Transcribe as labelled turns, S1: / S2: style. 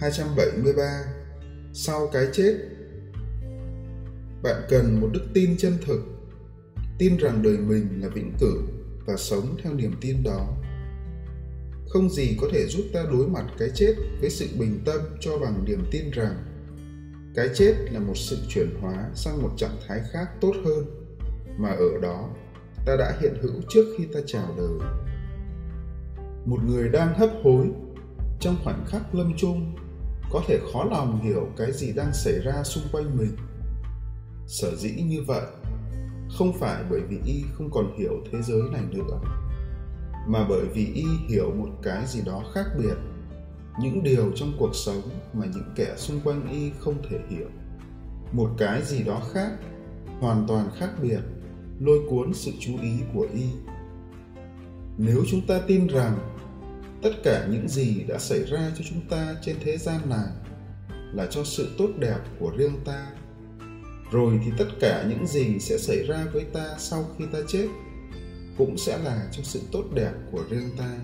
S1: 273 Sau cái chết, Bạn cần một đức tin chân thực, Tin rằng đời mình là vĩnh cửu và sống theo niềm tin đó. Không gì có thể giúp ta đối mặt cái chết với sự bình tâm cho bằng niềm tin rằng cái chết là một sự chuyển hóa sang một trạng thái khác tốt hơn, mà ở đó ta đã hiện hữu trước khi ta chào đời một người đang hấp hối trong khoảnh khắc lâm chung có thể khó lòng hiểu cái gì đang xảy ra xung quanh mình. Sở dĩ như vậy, không phải bởi vì y không còn hiểu thế giới này nữa, mà bởi vì y hiểu một cái gì đó khác biệt, những điều trong cuộc sống mà những kẻ xung quanh y không thể hiểu. Một cái gì đó khác, hoàn toàn khác biệt, lôi cuốn sự chú ý của y. Nếu chúng ta tin rằng tất cả những gì đã xảy ra cho chúng ta trên thế gian này là cho sự tốt đẹp của riêng ta. Rồi thì tất cả những gì sẽ xảy ra với ta sau khi ta chết cũng sẽ là cho sự tốt đẹp của riêng ta.